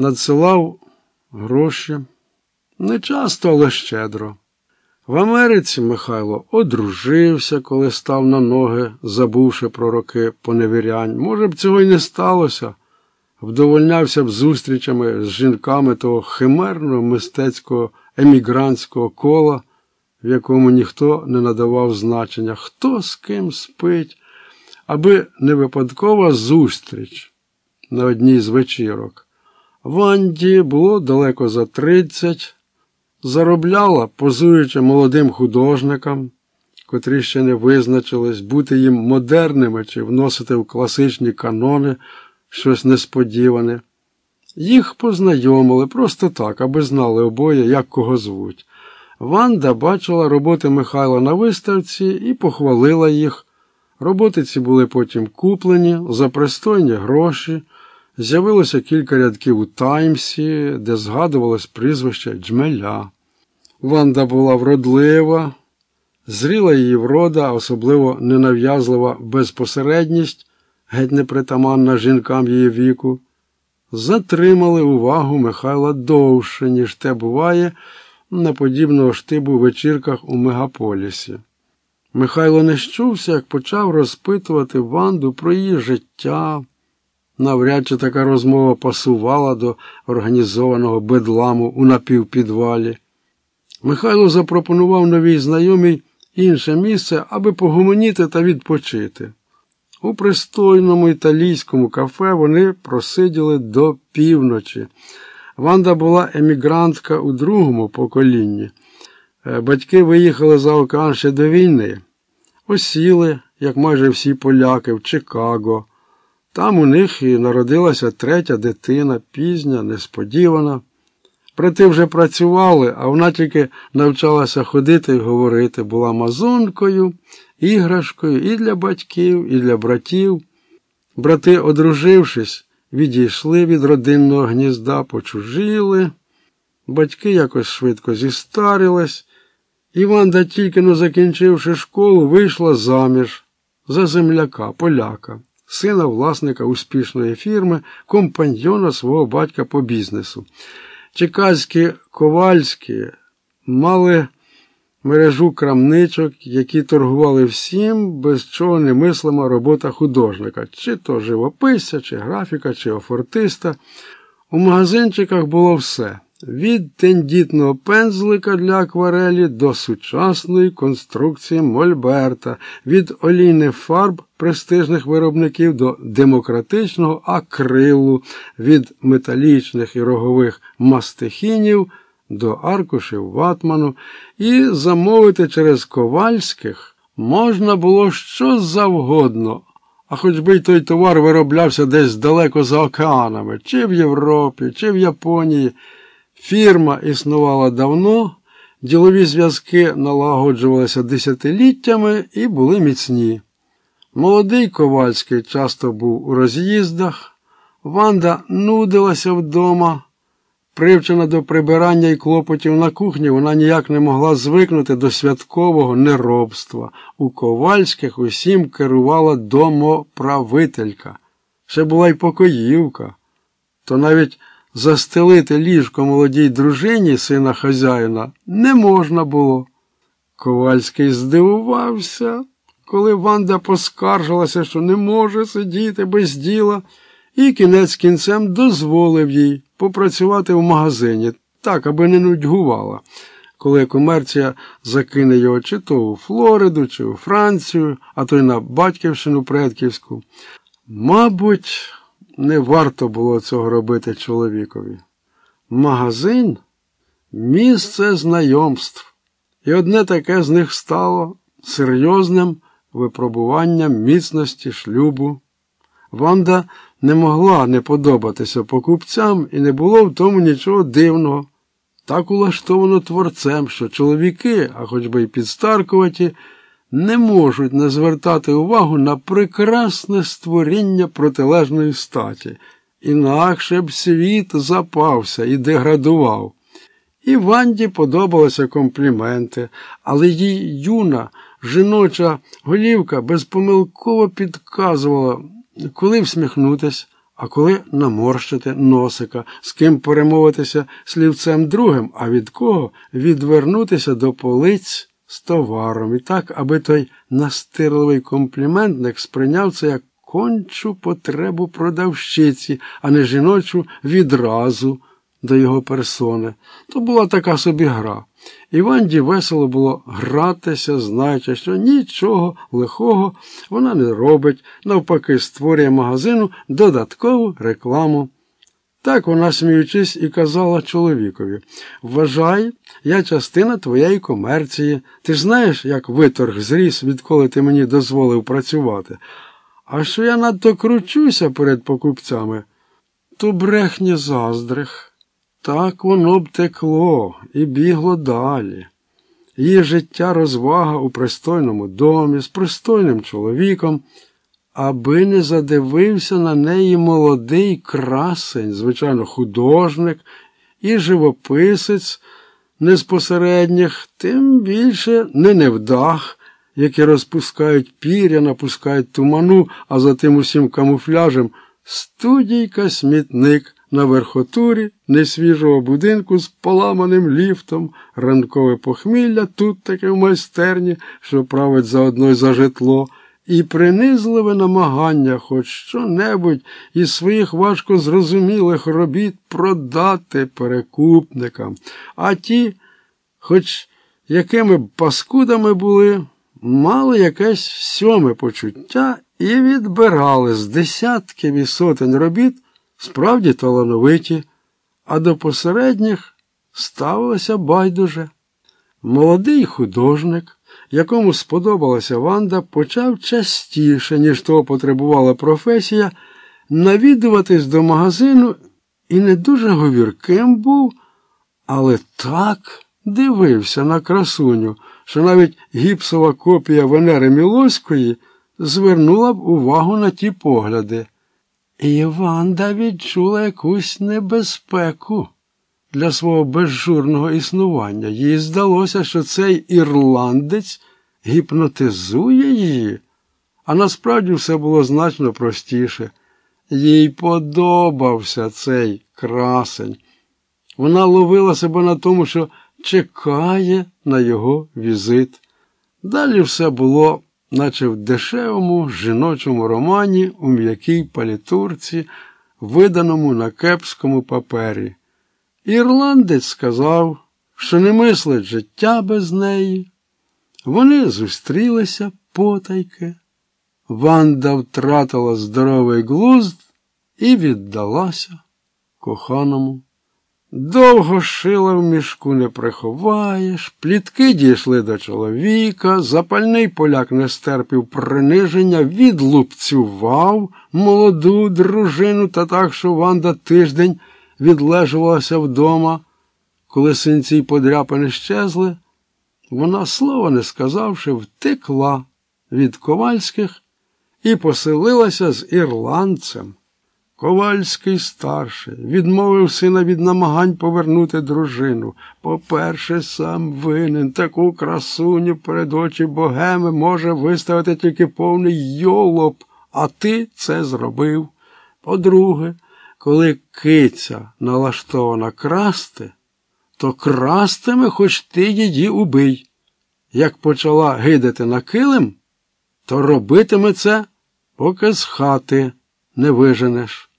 надсилав гроші. Не часто, але щедро. В Америці Михайло одружився, коли став на ноги, забувши про роки поневірянь. Може б, цього й не сталося. Вдовольнявся б зустрічами з жінками того химерного мистецького емігрантського кола, в якому ніхто не надавав значення, хто з ким спить, аби не випадкова зустріч на одній з вечірок. Ванді було далеко за тридцять, заробляла, позуючи молодим художникам, котрі ще не визначились, бути їм модерними чи вносити в класичні канони щось несподіване. Їх познайомили просто так, аби знали обоє, як кого звуть. Ванда бачила роботи Михайла на виставці і похвалила їх. Роботи ці були потім куплені за пристойні гроші. З'явилося кілька рядків у Таймсі, де згадувалось прізвище Джмеля. Ванда була вродлива, зріла її врода, особливо ненав'язлива безпосередність, геть непритаманна жінкам її віку, затримали увагу Михайла довше, ніж те буває на подібного штибу вечірках у мегаполісі. Михайло не щувся, як почав розпитувати Ванду про її життя. Навряд чи така розмова пасувала до організованого бедламу у напівпідвалі. Михайло запропонував новій знайомій інше місце, аби погомоніти та відпочити. У пристойному італійському кафе вони просиділи до півночі. Ванда була емігрантка у другому поколінні. Е, батьки виїхали за океан ще до війни, осіли, як майже всі поляки, в Чикаго. Там у них і народилася третя дитина, пізня, несподівана. Брати вже працювали, а вона тільки навчалася ходити і говорити, була мазонкою, іграшкою і для батьків, і для братів. Брати, одружившись, відійшли від родинного гнізда, почужили. Батьки якось швидко зістарились. Іванда, тільки но закінчивши школу, вийшла заміж за земляка, поляка, сина власника успішної фірми, компаньйона свого батька по бізнесу. Чекаські ковальські мали мережу крамничок, які торгували всім, без чого не мислима робота художника, чи то живописця, чи графіка, чи офортиста. У магазинчиках було все. Від тендітного пензлика для акварелі до сучасної конструкції Мольберта, від олійних фарб престижних виробників до демократичного акрилу, від металічних і рогових мастихінів до аркушів ватману, і замовити через ковальських можна було що завгодно, а хоч би й той товар вироблявся десь далеко за океанами, чи в Європі, чи в Японії. Фірма існувала давно, ділові зв'язки налагоджувалися десятиліттями і були міцні. Молодий Ковальський часто був у роз'їздах, Ванда нудилася вдома. Привчена до прибирання і клопотів на кухні, вона ніяк не могла звикнути до святкового неробства. У Ковальських усім керувала домоправителька. Ще була й покоївка. То навіть застелити ліжко молодій дружині сина хазяїна не можна було. Ковальський здивувався, коли Ванда поскаржилася, що не може сидіти без діла, і кінець кінцем дозволив їй попрацювати в магазині, так, аби не нудьгувала, коли комерція закине його чи то у Флориду, чи у Францію, а то й на Батьківщину предківську. Мабуть, не варто було цього робити чоловікові. Магазин місце знайомств, і одне таке з них стало серйозним випробуванням міцності шлюбу. Ванда не могла не подобатися покупцям, і не було в тому нічого дивного. Так улаштовано творцем, що чоловіки, а хоч би й підстаркуваті, не можуть не звертати увагу на прекрасне створіння протилежної статі, інакше б світ запався і деградував. І Ванді подобалися компліменти, але їй юна, жіноча голівка безпомилково підказувала, коли всміхнутись, А коли наморщити носика, з ким перемовитися слівцем другим, а від кого відвернутися до полиць з товаром. І так, аби той настирливий компліментник сприйняв це як кончу потребу продавщиці, а не жіночу відразу до його персони. То була така собі гра. Іванді весело було гратися, знаючи, що нічого лихого вона не робить, навпаки, створює магазину додаткову рекламу. Так вона, сміючись, і казала чоловікові Вважай, я частина твоєї комерції. Ти знаєш, як виторг зріс, відколи ти мені дозволив працювати. А що я надто кручуся перед покупцями, то брехні заздрих. Так воно б текло і бігло далі. Її життя розвага у пристойному домі з пристойним чоловіком, аби не задивився на неї молодий красень, звичайно, художник і живописець не з посередніх, тим більше не невдах, які розпускають піря, напускають туману, а за тим усім камуфляжем. Студійка смітник на верхотурі несвіжого будинку з поламаним ліфтом, ранкове похмілля тут таке в майстерні, що править заодно й за житло, і принизливе намагання хоч що-небудь із своїх важко зрозумілих робіт продати перекупникам. А ті, хоч якими б паскудами були, мали якесь сьоме почуття і відбирали з десятків і сотень робіт справді талановиті, а до посередніх ставилося байдуже. Молодий художник, якому сподобалася Ванда, почав частіше, ніж того потребувала професія, навідуватись до магазину і не дуже говірким був, але так дивився на красуню, що навіть гіпсова копія Венери Мілоської звернула б увагу на ті погляди. І Іванда відчула якусь небезпеку для свого безжурного існування. Їй здалося, що цей ірландець гіпнотизує її, а насправді все було значно простіше. Їй подобався цей красень. Вона ловила себе на тому, що чекає на його візит. Далі все було наче в дешевому жіночому романі у м'якій палітурці, виданому на кепському папері. Ірландець сказав, що не мислить життя без неї. Вони зустрілися потайки. Ванда втратила здоровий глузд і віддалася коханому. Довго шила в мішку не приховаєш, плітки дійшли до чоловіка, запальний поляк не стерпів приниження, відлупцював молоду дружину та так, що Ванда тиждень відлежувалася вдома. Коли синці й подряпини щезли, вона, слова не сказавши, втекла від ковальських і поселилася з ірландцем. Ковальський старший відмовив сина від намагань повернути дружину. По-перше, сам винен таку красуню перед очі богеми може виставити тільки повний йолоп, а ти це зробив. По-друге, коли киця налаштована красти, то крастиме хоч ти її убий. Як почала гидати на килим, то робитиме це, поки з хати не виженеш.